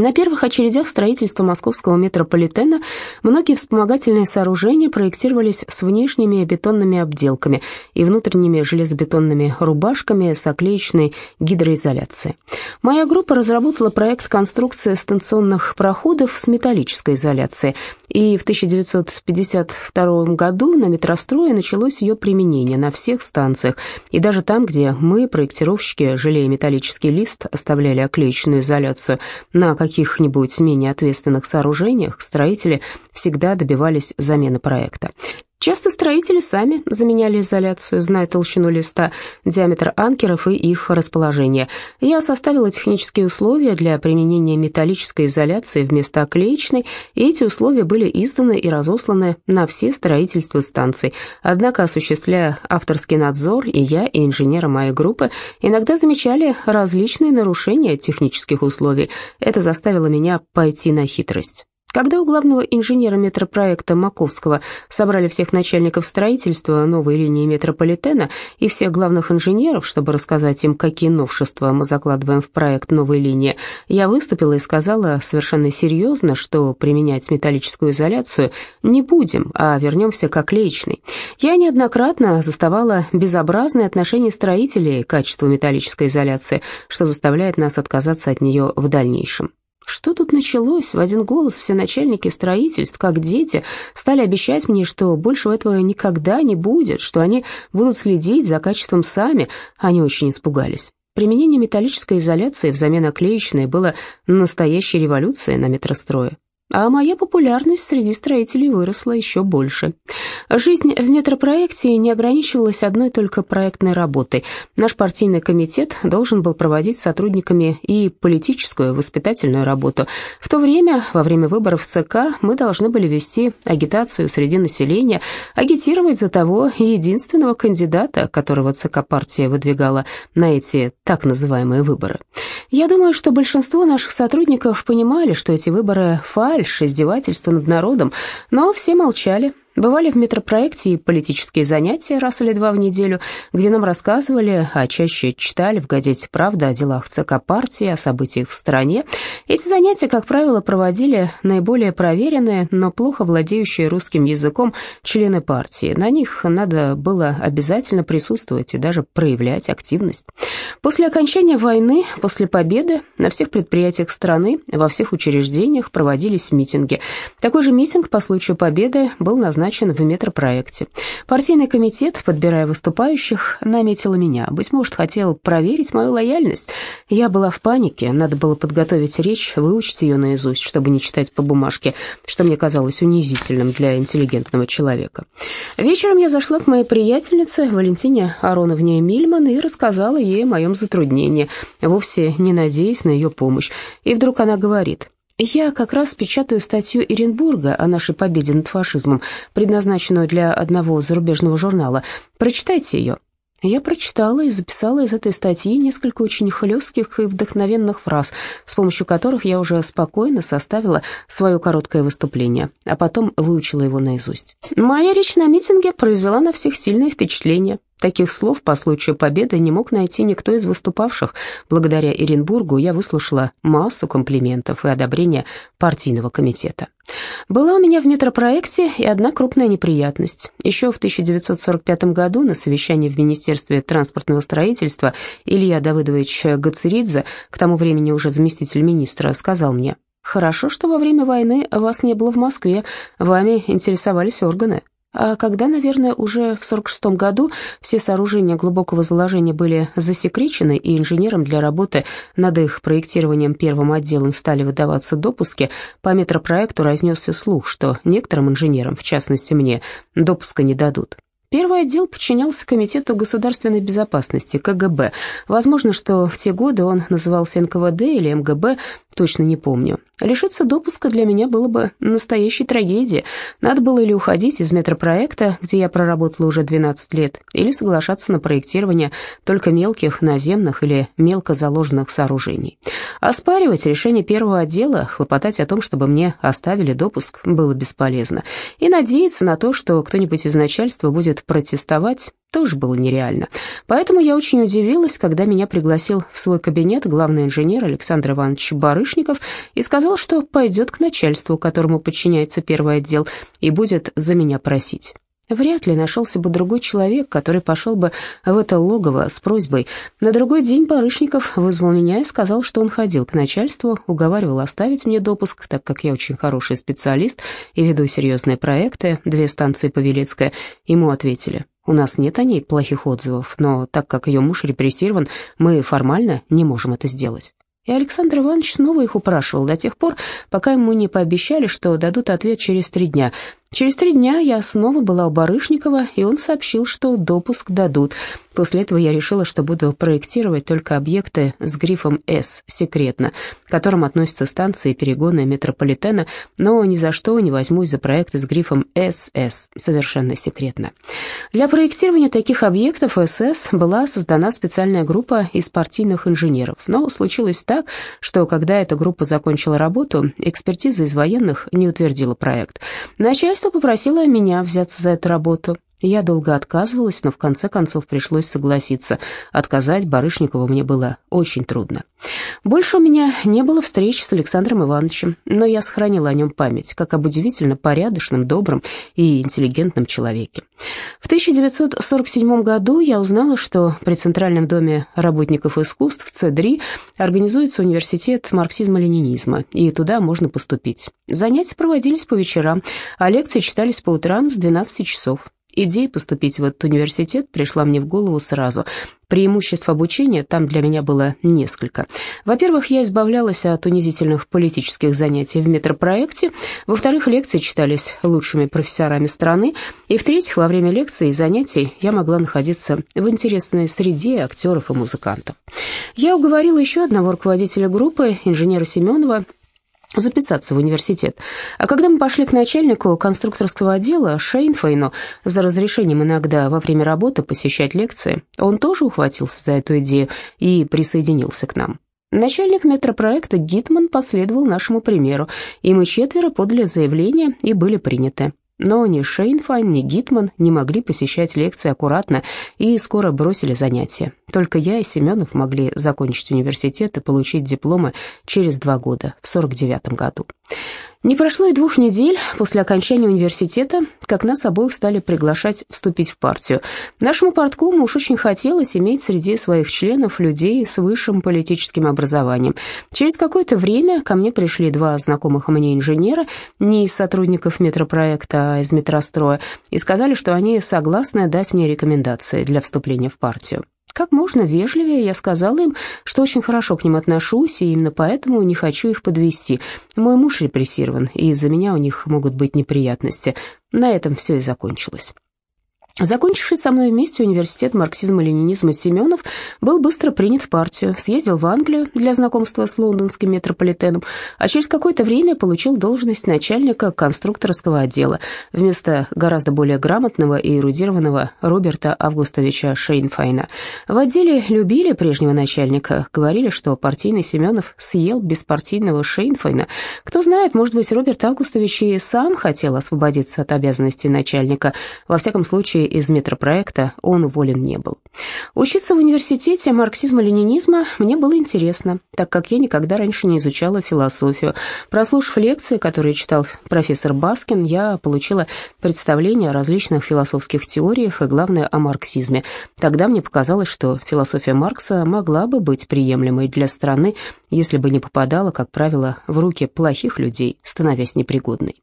На первых очередях строительства московского метрополитена многие вспомогательные сооружения проектировались с внешними бетонными обделками и внутренними железобетонными рубашками с оклеечной гидроизоляцией. Моя группа разработала проект конструкции станционных проходов с металлической изоляцией, и в 1952 году на метрострое началось ее применение на всех станциях, и даже там, где мы, проектировщики, жалея металлический лист, оставляли оклеечную изоляцию на каких-нибудь менее ответственных сооружениях, строители всегда добивались замены проекта. Часто строители сами заменяли изоляцию, зная толщину листа, диаметр анкеров и их расположение. Я составила технические условия для применения металлической изоляции вместо оклеечной, и эти условия были изданы и разосланы на все строительства станций. Однако, осуществляя авторский надзор, и я, и инженеры моей группы иногда замечали различные нарушения технических условий. Это заставило меня пойти на хитрость. Когда у главного инженера метропроекта Маковского собрали всех начальников строительства новой линии метрополитена и всех главных инженеров, чтобы рассказать им, какие новшества мы закладываем в проект новой линии, я выступила и сказала совершенно серьезно, что применять металлическую изоляцию не будем, а вернемся к оклеечной. Я неоднократно заставала безобразное отношение строителей к качеству металлической изоляции, что заставляет нас отказаться от нее в дальнейшем. Что тут началось? В один голос все начальники строительств, как дети, стали обещать мне, что больше этого никогда не будет, что они будут следить за качеством сами. Они очень испугались. Применение металлической изоляции взамен оклеечной было настоящей революцией на метрострое а моя популярность среди строителей выросла еще больше. Жизнь в метропроекте не ограничивалась одной только проектной работой. Наш партийный комитет должен был проводить с сотрудниками и политическую воспитательную работу. В то время, во время выборов ЦК, мы должны были вести агитацию среди населения, агитировать за того единственного кандидата, которого ЦК партия выдвигала на эти так называемые выборы. Я думаю, что большинство наших сотрудников понимали, что эти выборы – фальшь, издевательство над народом, но все молчали, Бывали в метропроекте и политические занятия раз или два в неделю, где нам рассказывали, а чаще читали в газете «Правда» о делах ЦК партии, о событиях в стране. Эти занятия, как правило, проводили наиболее проверенные, но плохо владеющие русским языком члены партии. На них надо было обязательно присутствовать и даже проявлять активность. После окончания войны, после победы, на всех предприятиях страны, во всех учреждениях проводились митинги. Такой же митинг по случаю победы был назначен назначен в метропроекте. Партийный комитет, подбирая выступающих, наметил меня. Быть может, хотел проверить мою лояльность. Я была в панике, надо было подготовить речь, выучить ее наизусть, чтобы не читать по бумажке, что мне казалось унизительным для интеллигентного человека. Вечером я зашла к моей приятельнице Валентине Ароновне Мильман и рассказала ей о моем затруднении, вовсе не надеясь на ее помощь. И вдруг она говорит... Я как раз печатаю статью Иренбурга о нашей победе над фашизмом, предназначенную для одного зарубежного журнала. Прочитайте ее. Я прочитала и записала из этой статьи несколько очень хлестких и вдохновенных фраз, с помощью которых я уже спокойно составила свое короткое выступление, а потом выучила его наизусть. Моя речь на митинге произвела на всех сильное впечатление. Таких слов по случаю победы не мог найти никто из выступавших. Благодаря Иренбургу я выслушала массу комплиментов и одобрения партийного комитета. Была у меня в метропроекте и одна крупная неприятность. Еще в 1945 году на совещании в Министерстве транспортного строительства Илья Давыдович Гацеридзе, к тому времени уже заместитель министра, сказал мне, «Хорошо, что во время войны вас не было в Москве, вами интересовались органы». А когда, наверное, уже в 46 году все сооружения глубокого заложения были засекречены, и инженерам для работы над их проектированием первым отделом стали выдаваться допуски, по метропроекту разнесся слух, что некоторым инженерам, в частности мне, допуска не дадут. Первый отдел подчинялся Комитету государственной безопасности, КГБ. Возможно, что в те годы он назывался НКВД или МГБ, точно не помню. Лишиться допуска для меня было бы настоящей трагедией. Надо было или уходить из метропроекта, где я проработала уже 12 лет, или соглашаться на проектирование только мелких наземных или мелко заложенных сооружений. Оспаривать решение первого отдела, хлопотать о том, чтобы мне оставили допуск, было бесполезно. И надеяться на то, что кто-нибудь из начальства будет протестовать, тоже было нереально. Поэтому я очень удивилась, когда меня пригласил в свой кабинет главный инженер Александр Иванович Барышников и сказал, что пойдет к начальству, которому подчиняется первый отдел, и будет за меня просить. Вряд ли нашелся бы другой человек, который пошел бы в это логово с просьбой. На другой день Барышников вызвал меня и сказал, что он ходил к начальству, уговаривал оставить мне допуск, так как я очень хороший специалист и веду серьезные проекты, две станции Павелецкая. Ему ответили, у нас нет о ней плохих отзывов, но так как ее муж репрессирован, мы формально не можем это сделать. И Александр Иванович снова их упрашивал до тех пор, пока ему не пообещали, что дадут ответ через три дня. Через три дня я снова была у Барышникова, и он сообщил, что допуск дадут. После этого я решила, что буду проектировать только объекты с грифом «С» секретно, к которым относятся станции и перегоны метрополитена, но ни за что не возьмусь за проекты с грифом «СС» совершенно секретно. Для проектирования таких объектов «СС» была создана специальная группа из партийных инженеров, но случилось так, что когда эта группа закончила работу, экспертиза из военных не утвердила проект. Начальство Начальство попросило меня взяться за эту работу. Я долго отказывалась, но в конце концов пришлось согласиться. Отказать Барышникову мне было очень трудно. Больше у меня не было встреч с Александром Ивановичем, но я сохранила о нем память, как об удивительно порядочном, добром и интеллигентном человеке. В 1947 году я узнала, что при Центральном доме работников искусств ЦДРИ организуется университет марксизма-ленинизма, и туда можно поступить. Занятия проводились по вечерам, а лекции читались по утрам с 12 часов. Идея поступить в этот университет пришла мне в голову сразу. Преимуществ обучения там для меня было несколько. Во-первых, я избавлялась от унизительных политических занятий в метропроекте. Во-вторых, лекции читались лучшими профессорами страны. И в-третьих, во время лекций и занятий я могла находиться в интересной среде актеров и музыкантов. Я уговорила еще одного руководителя группы, инженера Семенова, записаться в университет. А когда мы пошли к начальнику конструкторского отдела Шейнфейну за разрешением иногда во время работы посещать лекции, он тоже ухватился за эту идею и присоединился к нам. Начальник метропроекта Гитман последовал нашему примеру, и мы четверо подали заявление и были приняты. Но ни Шейнфайн, ни Гитман не могли посещать лекции аккуратно и скоро бросили занятия. Только я и Семенов могли закончить университет и получить дипломы через два года, в 49 году. Не прошло и двух недель после окончания университета, как нас обоих стали приглашать вступить в партию. Нашему парткому уж очень хотелось иметь среди своих членов людей с высшим политическим образованием. Через какое-то время ко мне пришли два знакомых мне инженера, не из сотрудников метропроекта, а из метростроя, и сказали, что они согласны дать мне рекомендации для вступления в партию. Как можно вежливее я сказала им, что очень хорошо к ним отношусь, и именно поэтому не хочу их подвести. Мой муж репрессирован, и из-за меня у них могут быть неприятности. На этом все и закончилось. Закончивший со мной вместе университет марксизма-ленинизма Семенов был быстро принят в партию, съездил в Англию для знакомства с лондонским метрополитеном, а через какое-то время получил должность начальника конструкторского отдела вместо гораздо более грамотного и эрудированного Роберта Августовича Шейнфайна. В отделе любили прежнего начальника, говорили, что партийный Семенов съел беспартийного Шейнфайна. Кто знает, может быть, Роберт Августович и сам хотел освободиться от обязанностей начальника. Во всяком случае, из метропроекта он уволен не был. Учиться в университете марксизма-ленинизма мне было интересно, так как я никогда раньше не изучала философию. Прослушав лекции, которые читал профессор Баскин, я получила представление о различных философских теориях и, главное, о марксизме. Тогда мне показалось, что философия Маркса могла бы быть приемлемой для страны, если бы не попадала, как правило, в руки плохих людей, становясь непригодной.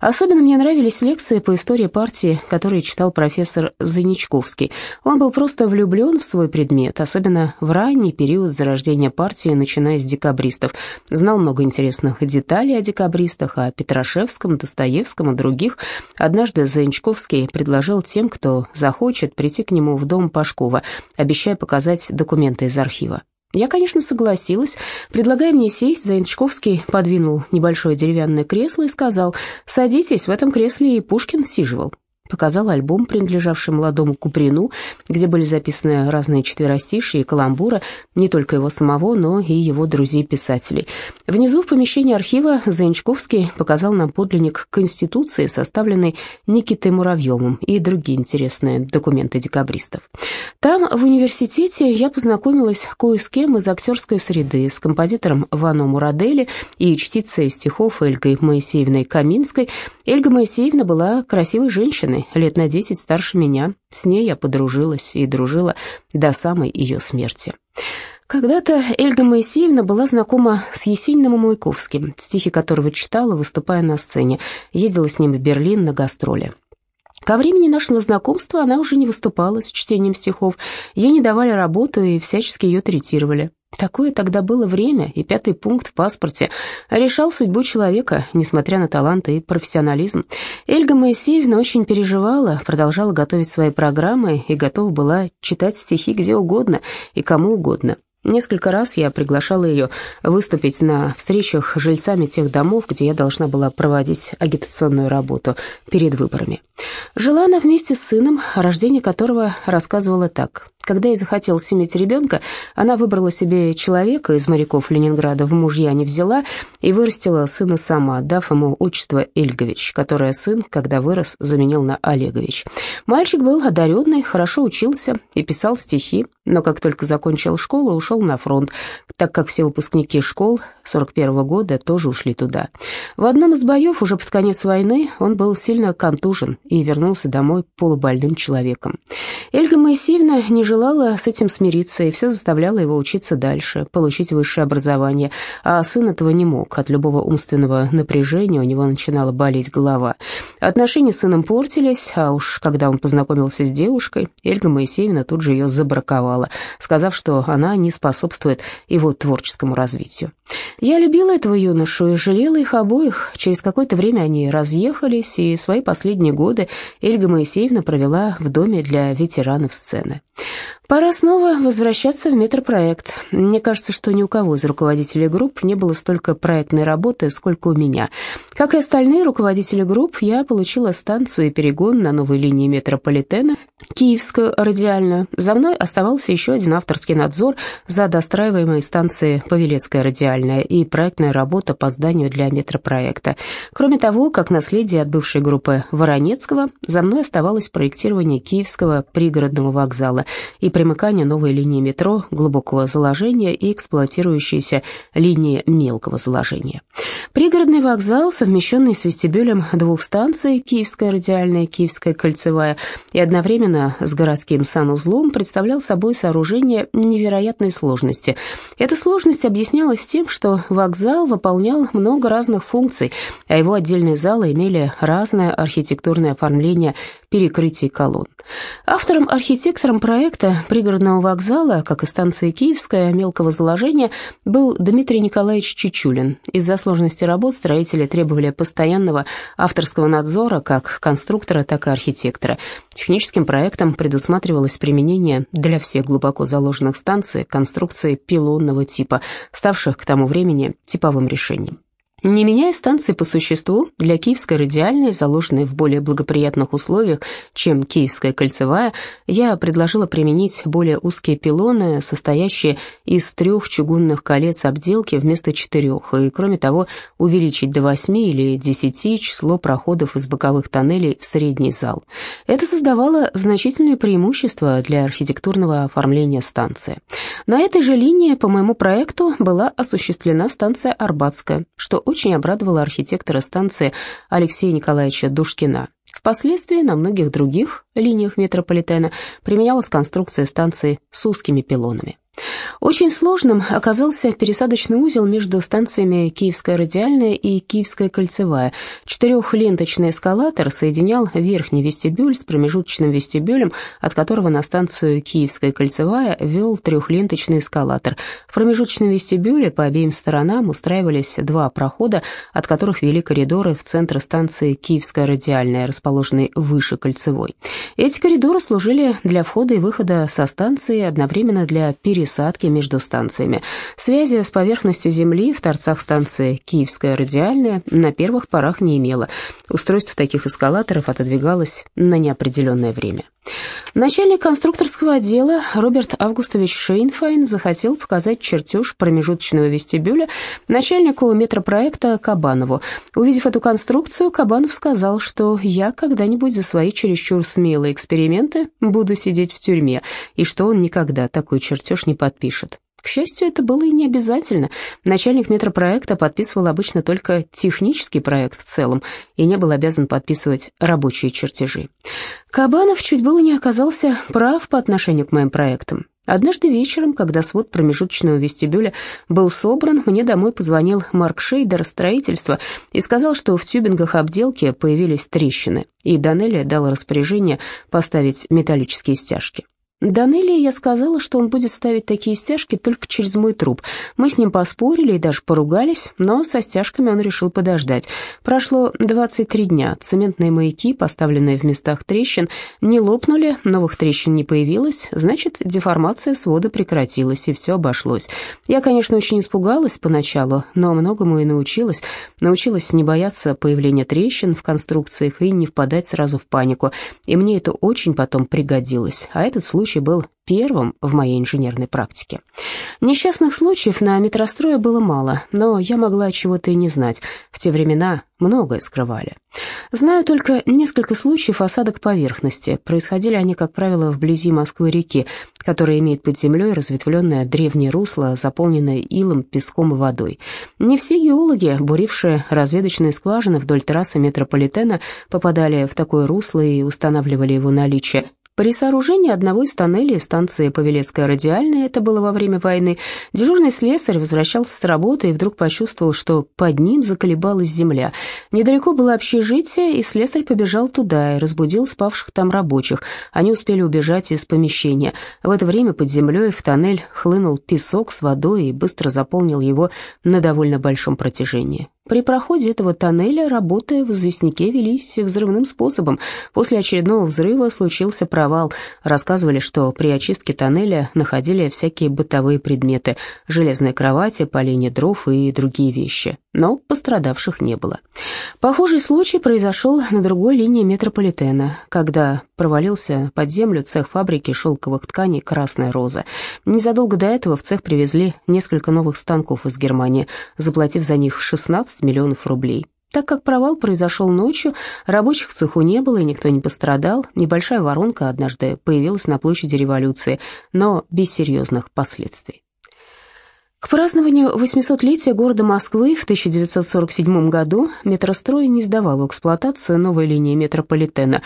Особенно мне нравились лекции по истории партии, которые читал профессор профессор Заничковский. Он был просто влюблен в свой предмет, особенно в ранний период зарождения партии, начиная с декабристов. Знал много интересных деталей о декабристах, о Петрашевском, Достоевском и других. Однажды Заничковский предложил тем, кто захочет, прийти к нему в дом Пашкова, обещая показать документы из архива. Я, конечно, согласилась. Предлагая мне сесть, Заинчковский подвинул небольшое деревянное кресло и сказал, «Садитесь, в этом кресле и Пушкин сиживал». Показал альбом, принадлежавший молодому Куприну, где были записаны разные четверостишие и каламбуры, не только его самого, но и его друзей-писателей. Внизу в помещении архива Заинчковский показал нам подлинник Конституции, составленный Никитой Муравьевым, и другие интересные документы декабристов. Там, в университете, я познакомилась кое с кем из актерской среды, с композитором Вано Мурадели и чтицей стихов Эльгой Моисеевной Каминской. Эльга Моисеевна была красивой женщиной, лет на десять старше меня. С ней я подружилась и дружила до самой ее смерти. Когда-то Эльга Моисеевна была знакома с Есениным Маяковским, стихи которого читала, выступая на сцене, ездила с ним в Берлин на гастроли. Ко времени нашего знакомства она уже не выступала с чтением стихов, ей не давали работу и всячески ее третировали. Такое тогда было время, и пятый пункт в паспорте решал судьбу человека, несмотря на талант и профессионализм. Эльга Моисеевна очень переживала, продолжала готовить свои программы и готова была читать стихи где угодно и кому угодно. Несколько раз я приглашала ее выступить на встречах с жильцами тех домов, где я должна была проводить агитационную работу перед выборами. Жила она вместе с сыном, о рождении которого рассказывала так. Когда ей захотелось иметь ребенка, она выбрала себе человека из моряков Ленинграда, в мужья не взяла и вырастила сына сама, дав ему отчество Эльгович, которое сын, когда вырос, заменил на Олегович. Мальчик был одаренный, хорошо учился и писал стихи, но как только закончил школу, ушел на фронт, так как все выпускники школ 41 -го года тоже ушли туда. В одном из боев, уже под конец войны, он был сильно контужен и вернулся домой полубольным человеком. Эльга Моисеевна не жила желала с этим смириться и все заставляла его учиться дальше, получить высшее образование, а сын этого не мог. От любого умственного напряжения у него начинала болеть голова. Отношения с сыном портились, а уж когда он познакомился с девушкой, Эльга Моисеевна тут же ее забраковала, сказав, что она не способствует его творческому развитию. Я любила этого юношу и жалела их обоих. Через какое-то время они разъехались, и свои последние годы Эльга Моисеевна провела в доме для ветеранов сцены. Пора снова возвращаться в метропроект. Мне кажется, что ни у кого из руководителей групп не было столько проектной работы, сколько у меня. Как и остальные руководители групп, я получила станцию и перегон на новой линии метрополитена, Киевскую радиальную. За мной оставался еще один авторский надзор за достраиваемой станцией Павелецкая радиальная и проектная работа по зданию для метропроекта. Кроме того, как наследие от бывшей группы Воронецкого, за мной оставалось проектирование Киевского пригородного вокзала и примыкание новой линии метро глубокого заложения и эксплуатирующейся линии мелкого заложения. Пригородный вокзал, совмещенный с вестибюлем двух станций, Киевская радиальная Киевская кольцевая, и одновременно с городским санузлом, представлял собой сооружение невероятной сложности. Эта сложность объяснялась тем, что вокзал выполнял много разных функций, а его отдельные залы имели разное архитектурное оформление перекрытий колонн. Автором-архитектором проекта пригородного вокзала, как и станции Киевская, мелкого заложения, был Дмитрий Николаевич Чичулин. Из-за сложности работ строители требовали постоянного авторского надзора как конструктора, так и архитектора. Техническим проектом предусматривалось применение для всех глубоко заложенных станций конструкции пилонного типа, ставших к тому времени типовым решением. Не меняя станции по существу, для Киевской радиальной, заложенной в более благоприятных условиях, чем Киевская кольцевая, я предложила применить более узкие пилоны, состоящие из трех чугунных колец обделки вместо четырех, и, кроме того, увеличить до восьми или десяти число проходов из боковых тоннелей в средний зал. Это создавало значительное преимущество для архитектурного оформления станции. На этой же линии, по моему проекту, была осуществлена станция Арбатская, что очень обрадовало архитектора станции Алексея Николаевича Душкина. Впоследствии на многих других линиях метрополитена применялась конструкция станции с узкими пилонами. Очень сложным оказался пересадочный узел между станциями Киевская радиальная и Киевская кольцевая. Четырехленточный эскалатор соединял верхний вестибюль с промежуточным вестибюлем, от которого на станцию Киевская кольцевая вел трехленточный эскалатор. В промежуточном вестибюле по обеим сторонам устраивались два прохода, от которых вели коридоры в центр станции Киевская радиальная, расположенной выше кольцевой. Эти коридоры служили для входа и выхода со станции, одновременно для пересадки пересадки между станциями. Связи с поверхностью Земли в торцах станции «Киевская радиальная» на первых порах не имела. Устройство таких эскалаторов отодвигалось на неопределенное время. Начальник конструкторского отдела Роберт Августович Шейнфайн захотел показать чертеж промежуточного вестибюля начальнику метропроекта Кабанову. Увидев эту конструкцию, Кабанов сказал, что я когда-нибудь за свои чересчур смелые эксперименты буду сидеть в тюрьме, и что он никогда такой чертеж не подпишет. К счастью, это было и не обязательно. Начальник метропроекта подписывал обычно только технический проект в целом и не был обязан подписывать рабочие чертежи. Кабанов чуть было не оказался прав по отношению к моим проектам. Однажды вечером, когда свод промежуточного вестибюля был собран, мне домой позвонил Марк Шейдер строительства и сказал, что в тюбингах обделки появились трещины, и Данелли дал распоряжение поставить металлические стяжки. Данелли я сказала, что он будет ставить такие стяжки только через мой труп. Мы с ним поспорили и даже поругались, но со стяжками он решил подождать. Прошло 23 дня. Цементные маяки, поставленные в местах трещин, не лопнули, новых трещин не появилось, значит, деформация свода прекратилась, и все обошлось. Я, конечно, очень испугалась поначалу, но многому и научилась. Научилась не бояться появления трещин в конструкциях и не впадать сразу в панику. И мне это очень потом пригодилось. А этот случай случай был первым в моей инженерной практике. Несчастных случаев на метрострое было мало, но я могла чего-то и не знать. В те времена многое скрывали. Знаю только несколько случаев осадок поверхности. Происходили они, как правило, вблизи Москвы-реки, которая имеет под землей разветвленное древнее русло, заполненное илом, песком и водой. Не все геологи, бурившие разведочные скважины вдоль трассы метрополитена, попадали в такое русло и устанавливали его наличие. При сооружении одного из тоннелей станции Павелецкая радиальная, это было во время войны, дежурный слесарь возвращался с работы и вдруг почувствовал, что под ним заколебалась земля. Недалеко было общежитие, и слесарь побежал туда и разбудил спавших там рабочих. Они успели убежать из помещения. В это время под землей в тоннель хлынул песок с водой и быстро заполнил его на довольно большом протяжении. При проходе этого тоннеля работы в известняке велись взрывным способом. После очередного взрыва случился провал. Рассказывали, что при очистке тоннеля находили всякие бытовые предметы, железные кровати, поленья дров и другие вещи. Но пострадавших не было. Похожий случай произошел на другой линии метрополитена, когда провалился под землю цех фабрики шелковых тканей «Красная роза». Незадолго до этого в цех привезли несколько новых станков из Германии, заплатив за них 16 миллионов рублей. Так как провал произошел ночью, рабочих в цеху не было и никто не пострадал, небольшая воронка однажды появилась на площади революции, но без серьезных последствий. К празднованию 800-летия города Москвы в 1947 году метрострой не сдавал в эксплуатацию новой линии метрополитена,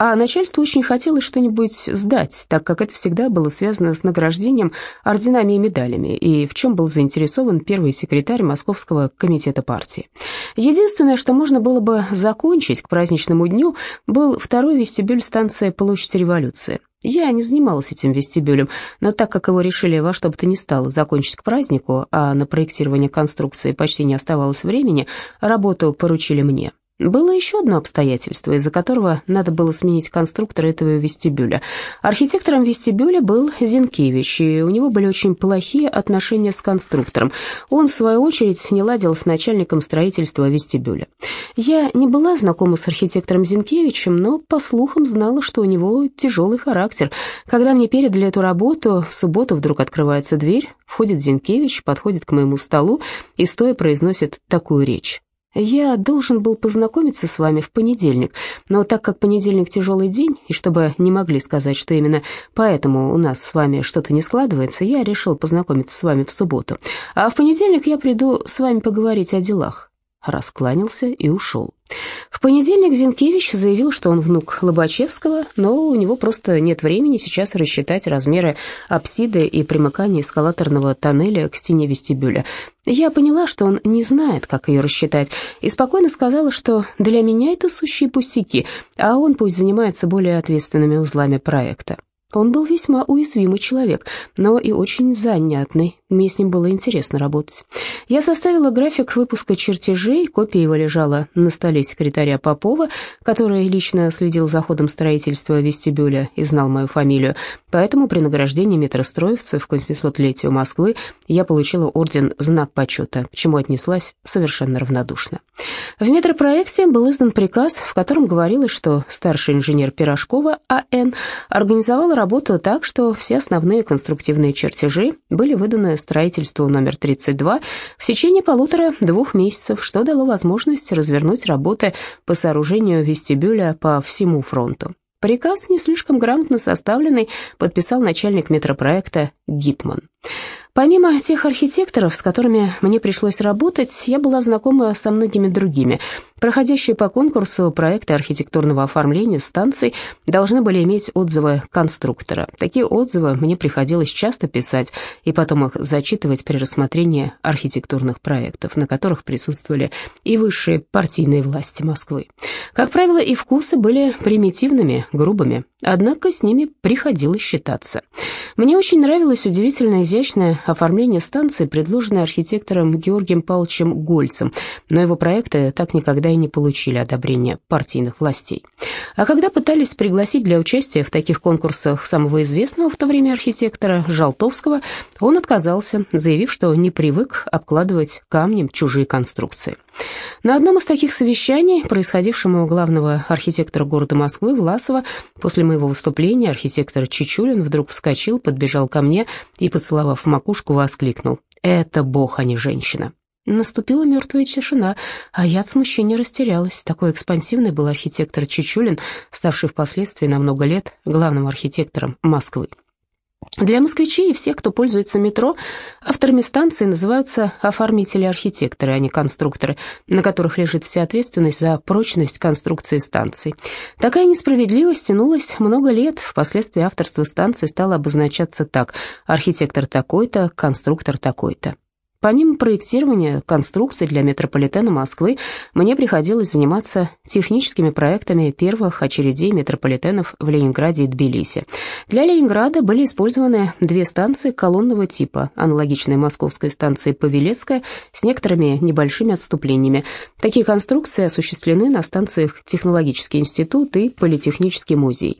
а начальству очень хотелось что-нибудь сдать, так как это всегда было связано с награждением орденами и медалями, и в чем был заинтересован первый секретарь Московского комитета партии. Единственное, что можно было бы закончить к праздничному дню, был второй вестибюль станции Площадь Революции. Я не занималась этим вестибюлем, но так как его решили во что бы то ни стало закончить к празднику, а на проектирование конструкции почти не оставалось времени, работу поручили мне. Было еще одно обстоятельство, из-за которого надо было сменить конструктора этого вестибюля. Архитектором вестибюля был Зинкевич, и у него были очень плохие отношения с конструктором. Он, в свою очередь, не ладил с начальником строительства вестибюля. Я не была знакома с архитектором Зинкевичем, но, по слухам, знала, что у него тяжелый характер. Когда мне передали эту работу, в субботу вдруг открывается дверь, входит Зинкевич, подходит к моему столу и стоя произносит такую речь. Я должен был познакомиться с вами в понедельник, но так как понедельник тяжелый день, и чтобы не могли сказать, что именно поэтому у нас с вами что-то не складывается, я решил познакомиться с вами в субботу. А в понедельник я приду с вами поговорить о делах раскланялся и ушел. В понедельник Зинкевич заявил, что он внук Лобачевского, но у него просто нет времени сейчас рассчитать размеры апсиды и примыкание эскалаторного тоннеля к стене вестибюля. Я поняла, что он не знает, как ее рассчитать, и спокойно сказала, что для меня это сущие пустяки, а он пусть занимается более ответственными узлами проекта. Он был весьма уязвимый человек, но и очень занятный. Мне с ним было интересно работать. Я составила график выпуска чертежей, копия его лежала на столе секретаря Попова, который лично следил за ходом строительства вестибюля и знал мою фамилию. Поэтому при награждении метростроевцев к 800-летию Москвы я получила орден «Знак почета», к чему отнеслась совершенно равнодушно. В метропроекте был издан приказ, в котором говорилось, что старший инженер Пирожкова А.Н. организовала работу так, что все основные конструктивные чертежи были выданы строительству номер 32 в течение полутора-двух месяцев, что дало возможность развернуть работы по сооружению вестибюля по всему фронту. Приказ, не слишком грамотно составленный, подписал начальник метропроекта Гитман. Помимо тех архитекторов, с которыми мне пришлось работать, я была знакома со многими другими. Проходящие по конкурсу проекты архитектурного оформления станций должны были иметь отзывы конструктора. Такие отзывы мне приходилось часто писать и потом их зачитывать при рассмотрении архитектурных проектов, на которых присутствовали и высшие партийные власти Москвы. Как правило, и вкусы были примитивными, грубыми, однако с ними приходилось считаться. Мне очень нравилось удивительно изящное оформление станции, предложенное архитектором Георгием Павловичем Гольцем, но его проекты так никогда и не получили одобрения партийных властей. А когда пытались пригласить для участия в таких конкурсах самого известного в то время архитектора Жалтовского, он отказался, заявив, что не привык обкладывать камнем чужие конструкции. На одном из таких совещаний, происходившем у главного архитектора города Москвы Власова, после моего выступления архитектор Чичулин вдруг вскочил, подбежал ко мне и, поцеловав макушку, воскликнул «Это бог, а не женщина». Наступила мертвая тишина, а я от смущения растерялась. Такой экспансивный был архитектор Чичулин, ставший впоследствии на много лет главным архитектором Москвы. Для москвичей и всех, кто пользуется метро, авторами станции называются оформители-архитекторы, а не конструкторы, на которых лежит вся ответственность за прочность конструкции станций. Такая несправедливость тянулась много лет, впоследствии авторство станции стало обозначаться так «архитектор такой-то, конструктор такой-то». Помимо проектирования конструкций для метрополитена Москвы, мне приходилось заниматься техническими проектами первых очередей метрополитенов в Ленинграде и Тбилиси. Для Ленинграда были использованы две станции колонного типа, аналогичные московской станции Павелецкая, с некоторыми небольшими отступлениями. Такие конструкции осуществлены на станциях Технологический институт и Политехнический музей.